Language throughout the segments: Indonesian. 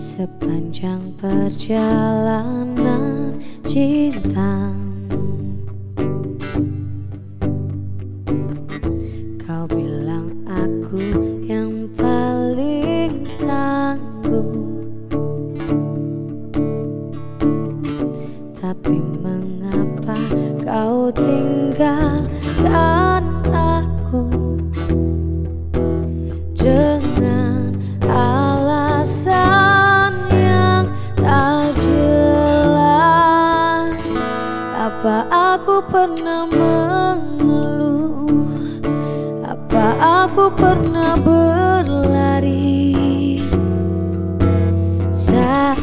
Sepanjang perjalanan cintamu Kau bilang aku yang paling tangguh. Tapi mengapa kau tinggalkan Apa aku pernah mengeluh? Apa aku pernah berlari? Saat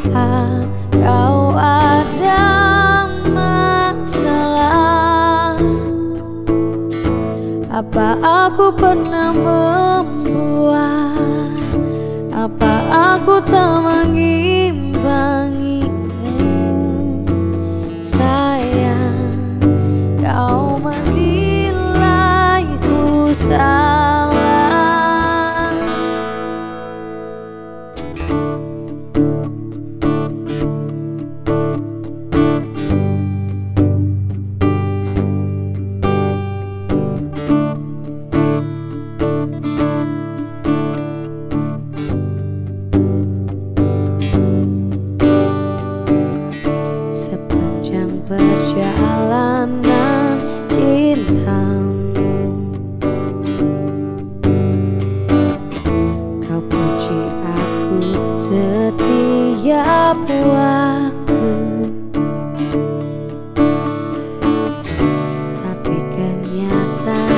kau ada Apa aku pernah membuat? Apa aku tak mengimbangimu sepanjang perjalanan cintamu setiap waktu Tapi kenyataannya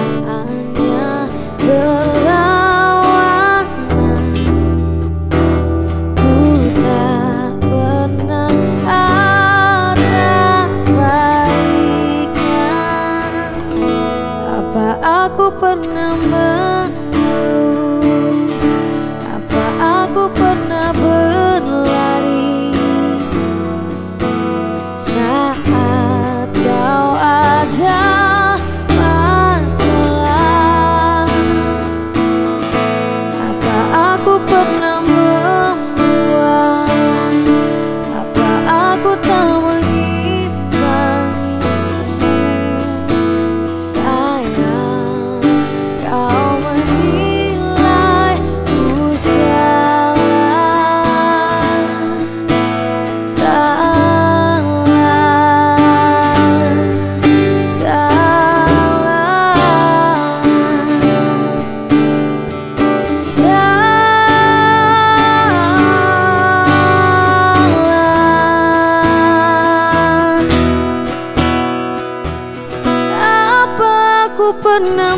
berlawanan. Ku tak pernah ada baiknya. Apa aku pernah mengeluh Salah. Apa aku pernah